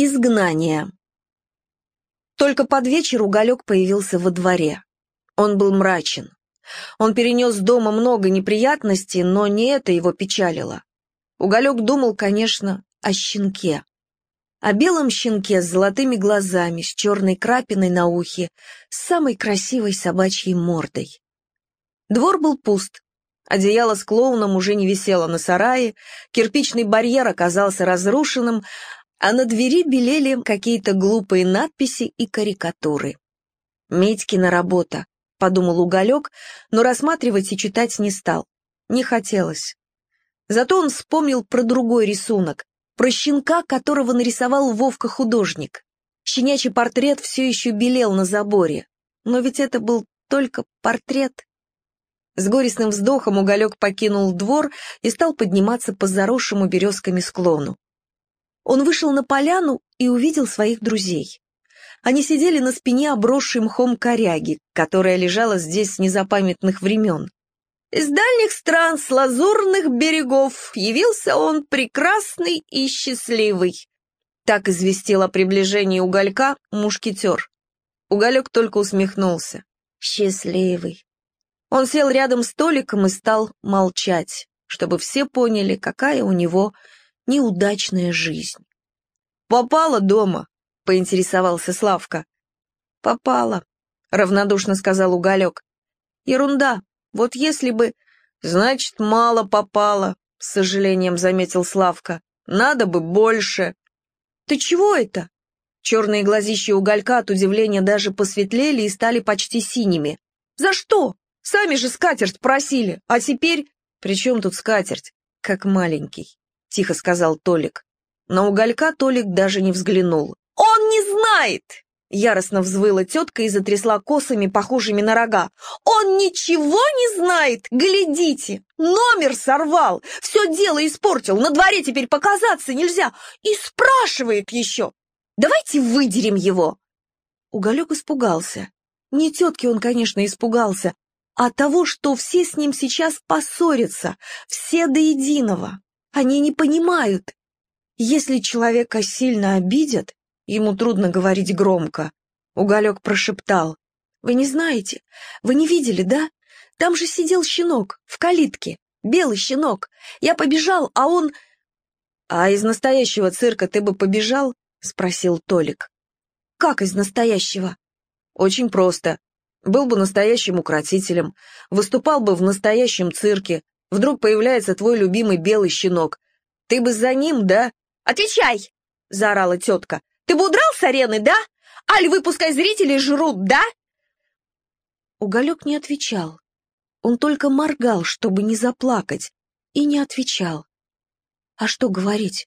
Изгнание. Только под вечер уголек появился во дворе. Он был мрачен. Он перенес дома много неприятностей, но не это его печалило. Уголек думал, конечно, о щенке. О белом щенке с золотыми глазами, с черной крапиной на ухе, с самой красивой собачьей мордой. Двор был пуст. Одеяло с клоуном уже не висело на сарае, кирпичный барьер оказался разрушенным, а на двери белели какие-то глупые надписи и карикатуры. «Медькина работа», — подумал Уголек, но рассматривать и читать не стал. Не хотелось. Зато он вспомнил про другой рисунок, про щенка, которого нарисовал Вовка-художник. Щенячий портрет все еще белел на заборе, но ведь это был только портрет. С горестным вздохом Уголек покинул двор и стал подниматься по заросшему березками склону. Он вышел на поляну и увидел своих друзей. Они сидели на спине обросшей мхом коряги, которая лежала здесь с незапамятных времен. Из дальних стран, с лазурных берегов, явился он прекрасный и счастливый. Так известил о приближении уголька мушкетер. Уголек только усмехнулся. Счастливый. Он сел рядом с Толиком и стал молчать, чтобы все поняли, какая у него неудачная жизнь. «Попала дома?» — поинтересовался Славка. «Попала», — равнодушно сказал Уголек. «Ерунда. Вот если бы...» «Значит, мало попало», — с сожалением заметил Славка. «Надо бы больше». «Ты чего это?» Черные глазища уголька от удивления даже посветлели и стали почти синими. «За что? Сами же скатерть просили, а теперь...» «При чем тут скатерть? Как маленький». — тихо сказал Толик. На уголька Толик даже не взглянул. «Он не знает!» Яростно взвыла тетка и затрясла косами, похожими на рога. «Он ничего не знает! Глядите! Номер сорвал! Все дело испортил! На дворе теперь показаться нельзя! И спрашивает еще! Давайте выдерем его!» Уголек испугался. Не тетки он, конечно, испугался, а того, что все с ним сейчас поссорятся, все до единого. Они не понимают. Если человека сильно обидят, ему трудно говорить громко. Уголек прошептал. «Вы не знаете? Вы не видели, да? Там же сидел щенок, в калитке, белый щенок. Я побежал, а он...» «А из настоящего цирка ты бы побежал?» — спросил Толик. «Как из настоящего?» «Очень просто. Был бы настоящим укротителем, выступал бы в настоящем цирке, Вдруг появляется твой любимый белый щенок. Ты бы за ним, да? Отвечай! Заорала тетка. Ты бы удрал с арены, да? А львы пускай зрители жрут, да? Уголек не отвечал. Он только моргал, чтобы не заплакать, и не отвечал. А что говорить?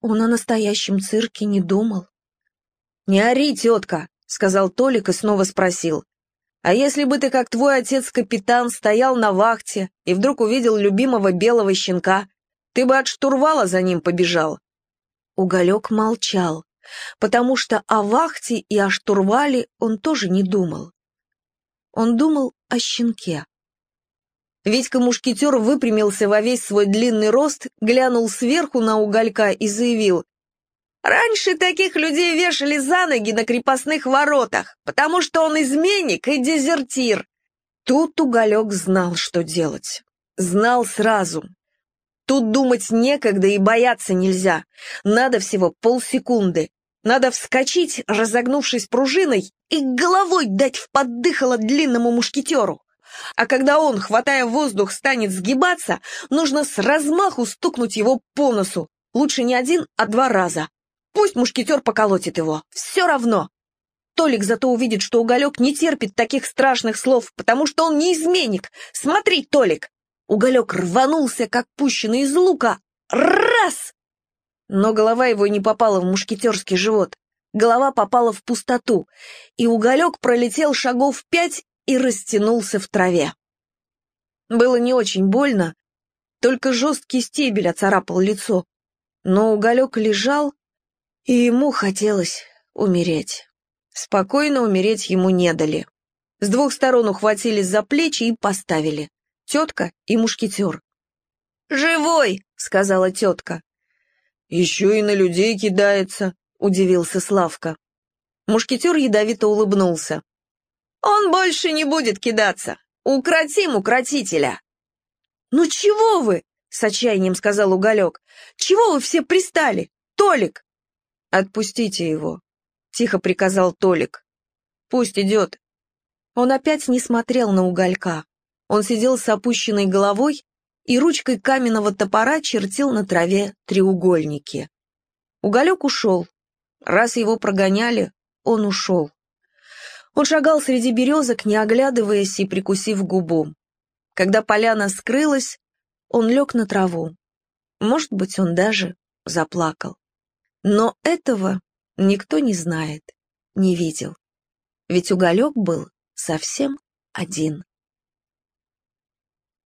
Он о настоящем цирке не думал. «Не ори, тетка», — сказал Толик и снова спросил. А если бы ты, как твой отец-капитан, стоял на вахте и вдруг увидел любимого белого щенка, ты бы от штурвала за ним побежал?» Уголек молчал, потому что о вахте и о штурвале он тоже не думал. Он думал о щенке. Витька-мушкетер выпрямился во весь свой длинный рост, глянул сверху на уголька и заявил, Раньше таких людей вешали за ноги на крепостных воротах, потому что он изменник и дезертир. Тут Уголек знал, что делать. Знал сразу. Тут думать некогда и бояться нельзя. Надо всего полсекунды. Надо вскочить, разогнувшись пружиной, и головой дать в поддыхало длинному мушкетеру. А когда он, хватая воздух, станет сгибаться, нужно с размаху стукнуть его по носу. Лучше не один, а два раза. Пусть мушкетер поколотит его, все равно. Толик зато увидит, что Уголек не терпит таких страшных слов, потому что он не изменник. Смотри, Толик! Уголек рванулся, как пущенный из лука. Раз! Но голова его не попала в мушкетерский живот. Голова попала в пустоту, и уголек пролетел шагов пять и растянулся в траве. Было не очень больно, только жесткий стебель оцарапал лицо. Но уголек лежал, и ему хотелось умереть. Спокойно умереть ему не дали. С двух сторон ухватились за плечи и поставили. Тетка и мушкетер. «Живой!» — сказала тетка. «Еще и на людей кидается», — удивился Славка. Мушкетер ядовито улыбнулся. «Он больше не будет кидаться. Укротим укротителя!» «Ну чего вы?» — с отчаянием сказал Уголек. «Чего вы все пристали? Толик!» «Отпустите его», — тихо приказал Толик. «Пусть идет». Он опять не смотрел на Уголька. Он сидел с опущенной головой и ручкой каменного топора чертил на траве треугольники. Уголек ушел. Раз его прогоняли, он ушел. Он шагал среди березок, не оглядываясь и прикусив губу. Когда поляна скрылась, он лег на траву. Может быть, он даже заплакал. Но этого никто не знает, не видел. Ведь уголек был совсем один.